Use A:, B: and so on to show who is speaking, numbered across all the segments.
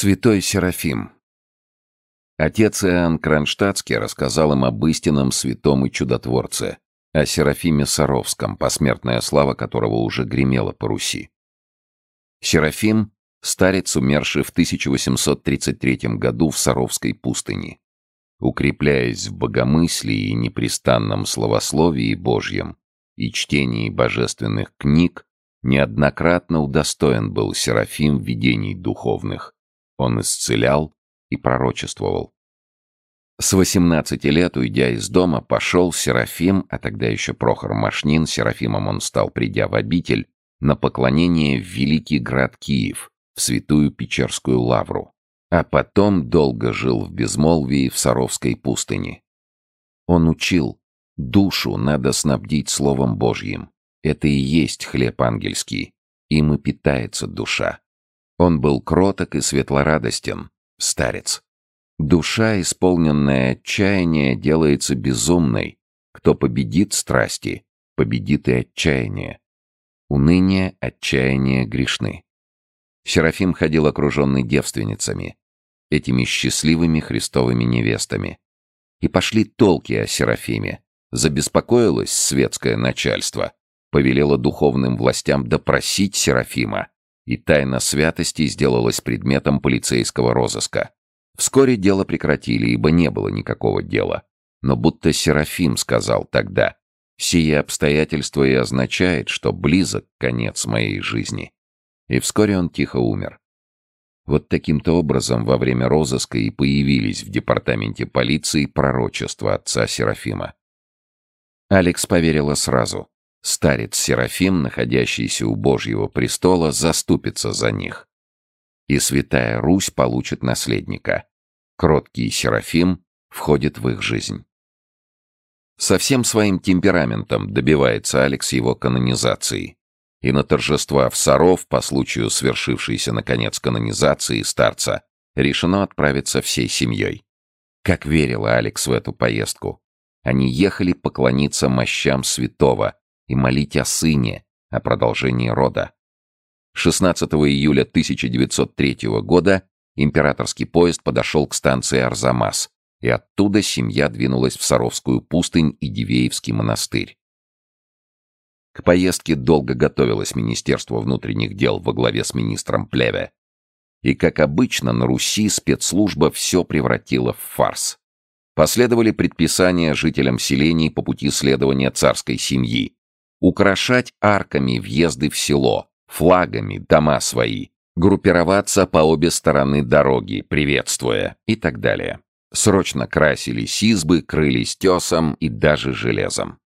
A: Святой Серафим Отец Иоанн Кронштадтский рассказал им об истинном святом и чудотворце, о Серафиме Саровском, посмертная слава которого уже гремела по Руси. Серафим — старец, умерший в 1833 году в Саровской пустыне. Укрепляясь в богомыслии и непрестанном словословии Божьем и чтении божественных книг, неоднократно удостоен был Серафим видений духовных, он исцелял и пророчествовал. С 18 лет, уйдя из дома, пошел Серафим, а тогда еще Прохор Машнин, Серафимом он стал, придя в обитель, на поклонение в великий град Киев, в святую Печерскую лавру, а потом долго жил в безмолвии в Саровской пустыне. Он учил, душу надо снабдить Словом Божьим. Это и есть хлеб ангельский, им и питается душа. Он был кроток и светлорадостен, старец. Душа, исполненная отчаяния, делается безумной. Кто победит страсти, победит и отчаяние. Уныние, отчаяние грешны. Серафим ходил окруженный девственницами, этими счастливыми христовыми невестами. И пошли толки о Серафиме. Забеспокоилось светское начальство, повелело духовным властям допросить Серафима, и тайна святости сделалась предметом полицейского розыска. Вскоре дело прекратили, ибо не было никакого дела. Но будто Серафим сказал тогда, «Сие обстоятельство и означает, что близок конец моей жизни». И вскоре он тихо умер. Вот таким-то образом во время розыска и появились в департаменте полиции пророчества отца Серафима. Алекс поверила сразу. Старец Серафим, находящийся у Божьего престола, заступится за них. И Святая Русь получит наследника. Кроткий Серафим входит в их жизнь. Со всем своим темпераментом добивается Алекс его канонизации. И на торжества в Саров по случаю свершившейся, наконец, канонизации старца решено отправиться всей семьей. Как верила Алекс в эту поездку. Они ехали поклониться мощам святого, и молить о сыне, о продолжении рода. 16 июля 1903 года императорский поезд подошел к станции Арзамас, и оттуда семья двинулась в Саровскую пустынь и Дивеевский монастырь. К поездке долго готовилось Министерство внутренних дел во главе с министром Плеве. И, как обычно, на Руси спецслужба все превратила в фарс. Последовали предписания жителям селений по пути следования царской семьи, украшать арками въезды в село, флагами дома свои, группироваться по обе стороны дороги, приветствуя и так далее. Срочно красились избы, крылись тесом и даже железом.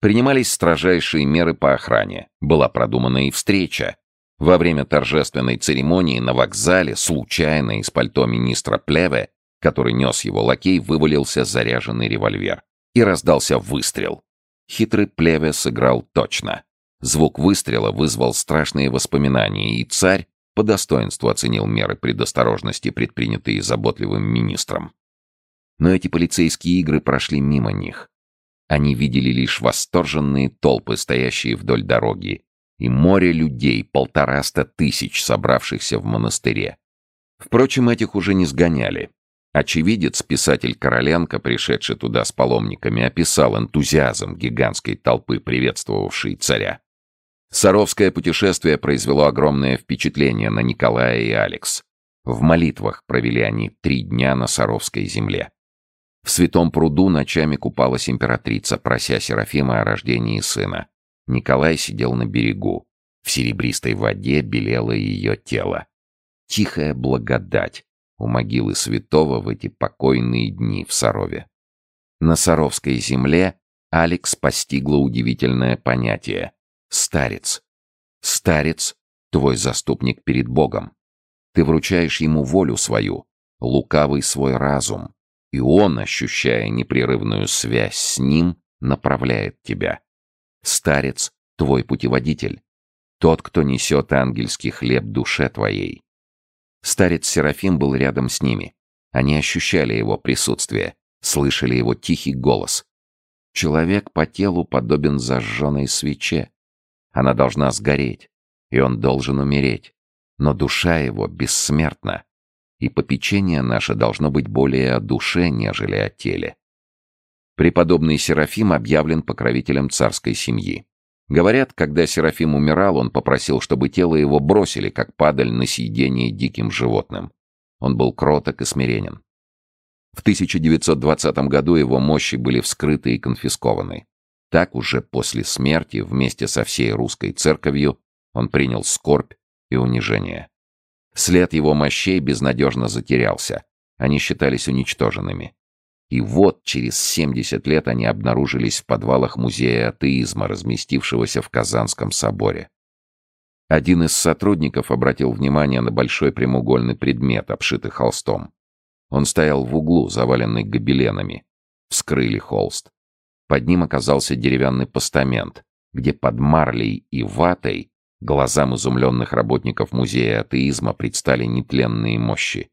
A: Принимались строжайшие меры по охране. Была продумана и встреча. Во время торжественной церемонии на вокзале случайно из пальто министра Плеве, который нес его лакей, вывалился заряженный револьвер. И раздался выстрел. Хитрый плеве сыграл точно. Звук выстрела вызвал страшные воспоминания, и царь по достоинству оценил меры предосторожности, предпринятые заботливым министром. Но эти полицейские игры прошли мимо них. Они видели лишь восторженные толпы, стоящие вдоль дороги, и море людей, полтораста тысяч, собравшихся в монастыре. Впрочем, этих уже не сгоняли. Очевидец, писатель Короленко, пришедший туда с паломниками, описал энтузиазм гигантской толпы, приветствовавшей царя. Саровское путешествие произвело огромное впечатление на Николая и Алекс. В молитвах провели они три дня на Саровской земле. В святом пруду ночами купалась императрица, прося Серафима о рождении сына. Николай сидел на берегу. В серебристой воде белело ее тело. Тихая благодать у могилы святого в эти покойные дни в Сарове. На Саровской земле Алекс постигла удивительное понятие — старец. Старец — твой заступник перед Богом. Ты вручаешь ему волю свою, лукавый свой разум, и он, ощущая непрерывную связь с ним, направляет тебя. Старец — твой путеводитель, тот, кто несет ангельский хлеб душе твоей. Старец Серафим был рядом с ними. Они ощущали его присутствие, слышали его тихий голос. Человек по телу подобен зажженной свече. Она должна сгореть, и он должен умереть. Но душа его бессмертна. и попечение наше должно быть более о душе, нежели о теле. Преподобный Серафим объявлен покровителем царской семьи. Говорят, когда Серафим умирал, он попросил, чтобы тело его бросили, как падаль на съедение диким животным. Он был кроток и смиренен. В 1920 году его мощи были вскрыты и конфискованы. Так уже после смерти вместе со всей русской церковью он принял скорбь и унижение. След его мощей безнадежно затерялся. Они считались уничтоженными. И вот через 70 лет они обнаружились в подвалах музея атеизма, разместившегося в Казанском соборе. Один из сотрудников обратил внимание на большой прямоугольный предмет, обшитый холстом. Он стоял в углу, заваленный гобеленами. Вскрыли холст. Под ним оказался деревянный постамент, где под марлей и ватой глазам изумленных работников музея атеизма предстали нетленные мощи.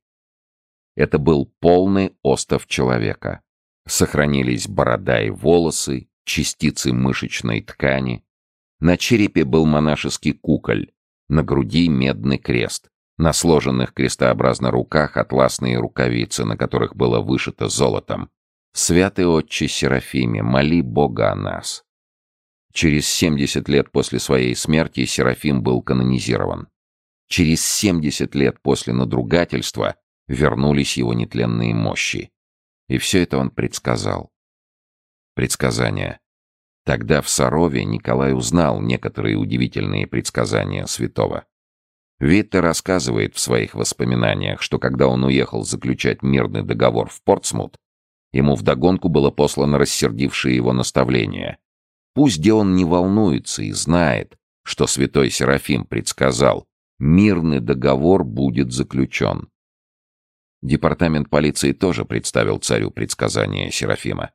A: Это был полный остов человека. Сохранились борода и волосы, частицы мышечной ткани. На черепе был монашеский куколь, на груди медный крест, на сложенных крестообразно руках атласные рукавицы, на которых было вышито золотом. «Святый отче Серафиме, моли Бога о нас». Через 70 лет после своей смерти Серафим был канонизирован. Через 70 лет после надругательства вернулись его нетленные мощи. И все это он предсказал. Предсказания. Тогда в Сарове Николай узнал некоторые удивительные предсказания святого. Витте рассказывает в своих воспоминаниях, что когда он уехал заключать мирный договор в Портсмут, ему вдогонку было послано рассердившее его наставление. Пусть где он не волнуется и знает, что святой Серафим предсказал, мирный договор будет заключен. Департамент полиции тоже представил царю предсказания Серафима.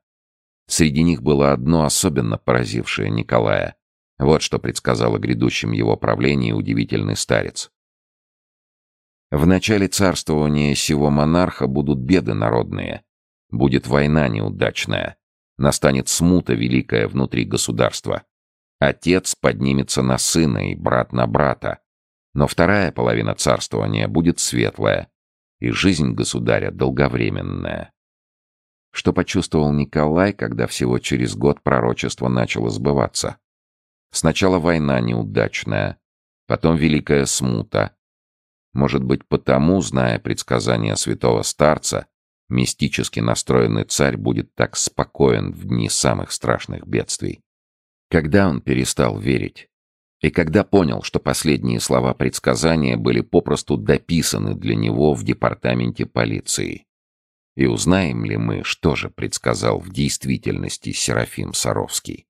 A: Среди них было одно особенно поразившее Николая. Вот что предсказал о грядущем его правлении удивительный старец. В начале царствования сего монарха будут беды народные. Будет война неудачная. Настанет смута великая внутри государства. Отец поднимется на сына и брат на брата. Но вторая половина царствования будет светлая, и жизнь государя долговременная. Что почувствовал Николай, когда всего через год пророчество начало сбываться? Сначала война неудачная, потом великая смута. Может быть, потому, зная предсказания святого старца, мистически настроенный царь будет так спокоен в дни самых страшных бедствий. Когда он перестал верить? И когда понял, что последние слова предсказания были попросту дописаны для него в департаменте полиции? И узнаем ли мы, что же предсказал в действительности Серафим Саровский?